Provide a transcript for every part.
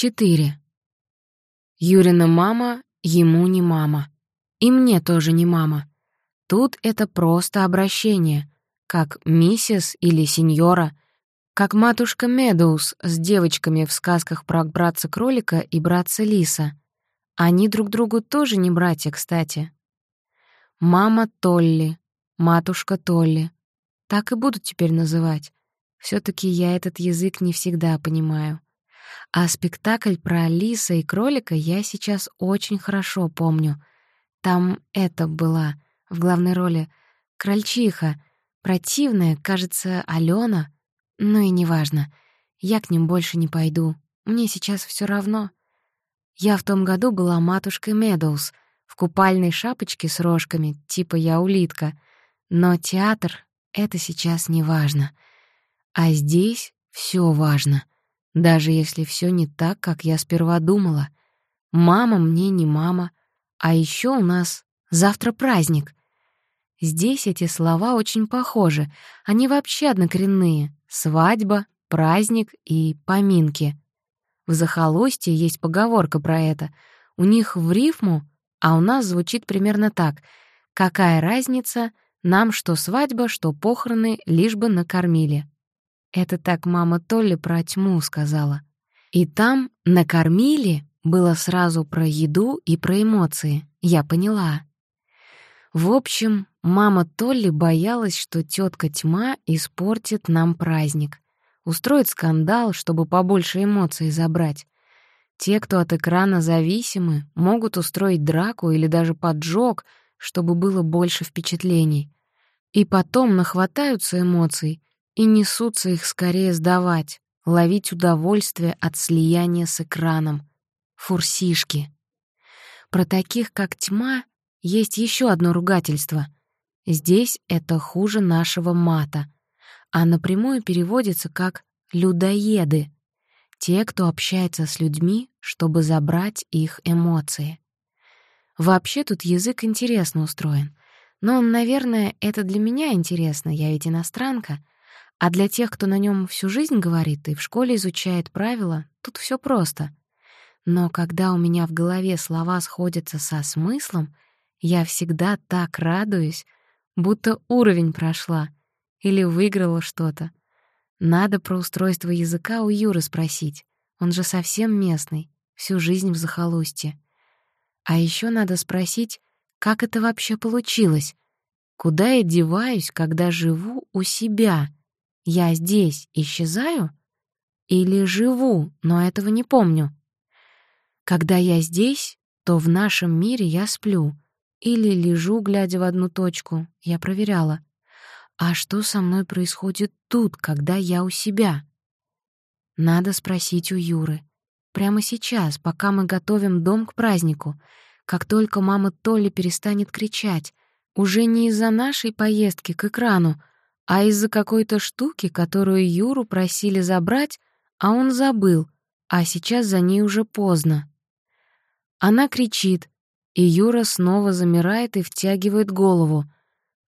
4. Юрина мама ему не мама. И мне тоже не мама. Тут это просто обращение, как миссис или сеньора, как матушка Медоуз с девочками в сказках про братца-кролика и братца-лиса. Они друг другу тоже не братья, кстати. Мама Толли, матушка Толли. Так и будут теперь называть. все таки я этот язык не всегда понимаю. А спектакль про лиса и кролика я сейчас очень хорошо помню. Там это была в главной роли крольчиха, противная, кажется, Алена. Ну и неважно, я к ним больше не пойду. Мне сейчас все равно. Я в том году была матушкой Медоуз, в купальной шапочке с рожками, типа я улитка. Но театр — это сейчас не важно. А здесь все важно — даже если все не так, как я сперва думала. Мама мне не мама, а еще у нас завтра праздник. Здесь эти слова очень похожи, они вообще однокоренные — свадьба, праздник и поминки. В захолустье есть поговорка про это. У них в рифму, а у нас звучит примерно так. «Какая разница, нам что свадьба, что похороны, лишь бы накормили». Это так мама Толли про тьму сказала. И там накормили было сразу про еду и про эмоции. Я поняла. В общем, мама Толли боялась, что тетка Тьма испортит нам праздник. Устроит скандал, чтобы побольше эмоций забрать. Те, кто от экрана зависимы, могут устроить драку или даже поджог, чтобы было больше впечатлений. И потом нахватаются эмоций и несутся их скорее сдавать, ловить удовольствие от слияния с экраном. Фурсишки. Про таких, как тьма, есть еще одно ругательство. Здесь это хуже нашего мата, а напрямую переводится как «людоеды», те, кто общается с людьми, чтобы забрать их эмоции. Вообще тут язык интересно устроен. Но, наверное, это для меня интересно, я ведь иностранка — а для тех, кто на нем всю жизнь говорит и в школе изучает правила, тут все просто. Но когда у меня в голове слова сходятся со смыслом, я всегда так радуюсь, будто уровень прошла или выиграла что-то. Надо про устройство языка у Юры спросить. Он же совсем местный, всю жизнь в захолустье. А еще надо спросить, как это вообще получилось? Куда я деваюсь, когда живу у себя — я здесь исчезаю? Или живу, но этого не помню? Когда я здесь, то в нашем мире я сплю. Или лежу, глядя в одну точку. Я проверяла. А что со мной происходит тут, когда я у себя? Надо спросить у Юры. Прямо сейчас, пока мы готовим дом к празднику. Как только мама Толли перестанет кричать. Уже не из-за нашей поездки к экрану, а из-за какой-то штуки, которую Юру просили забрать, а он забыл, а сейчас за ней уже поздно. Она кричит, и Юра снова замирает и втягивает голову.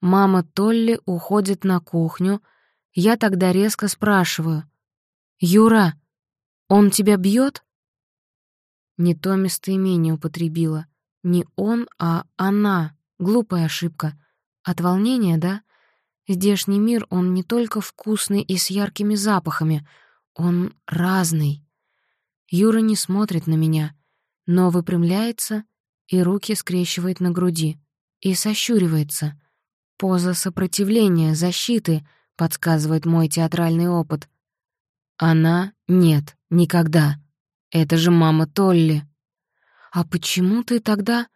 Мама Толли уходит на кухню. Я тогда резко спрашиваю. «Юра, он тебя бьет? Не то местоимение употребила. Не он, а она. Глупая ошибка. От волнения, да? Здешний мир, он не только вкусный и с яркими запахами, он разный. Юра не смотрит на меня, но выпрямляется и руки скрещивает на груди и сощуривается. Поза сопротивления, защиты, подсказывает мой театральный опыт. Она — нет, никогда. Это же мама Толли. А почему ты тогда...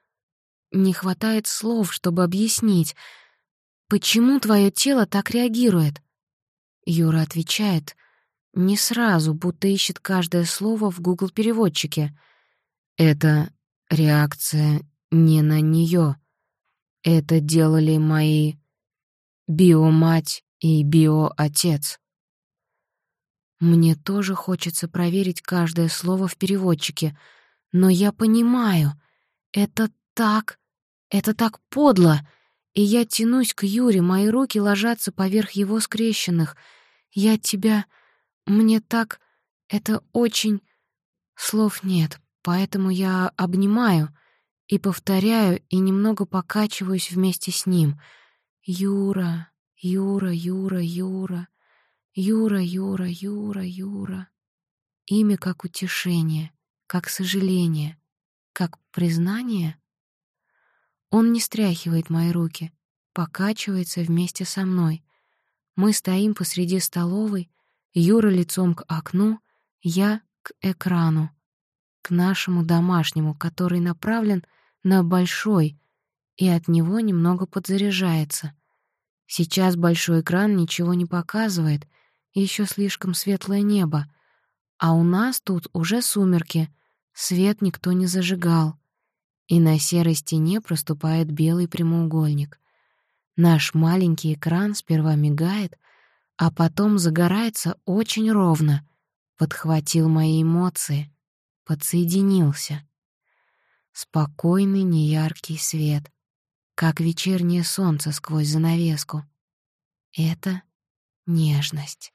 Не хватает слов, чтобы объяснить — Почему твое тело так реагирует? Юра отвечает не сразу, будто ищет каждое слово в Google переводчике. Это реакция не на нее. Это делали мои биомать и биоотец. Мне тоже хочется проверить каждое слово в переводчике, но я понимаю, это так, это так подло — и я тянусь к Юре, мои руки ложатся поверх его скрещенных. Я тебя... Мне так... Это очень... Слов нет, поэтому я обнимаю и повторяю, и немного покачиваюсь вместе с ним. «Юра, Юра, Юра, Юра, Юра, Юра, Юра, Юра». Имя как утешение, как сожаление, как признание. Он не стряхивает мои руки, покачивается вместе со мной. Мы стоим посреди столовой, Юра лицом к окну, я к экрану, к нашему домашнему, который направлен на большой, и от него немного подзаряжается. Сейчас большой экран ничего не показывает, еще слишком светлое небо, а у нас тут уже сумерки, свет никто не зажигал, и на серой стене проступает белый прямоугольник. Наш маленький экран сперва мигает, а потом загорается очень ровно, подхватил мои эмоции, подсоединился. Спокойный неяркий свет, как вечернее солнце сквозь занавеску. Это нежность.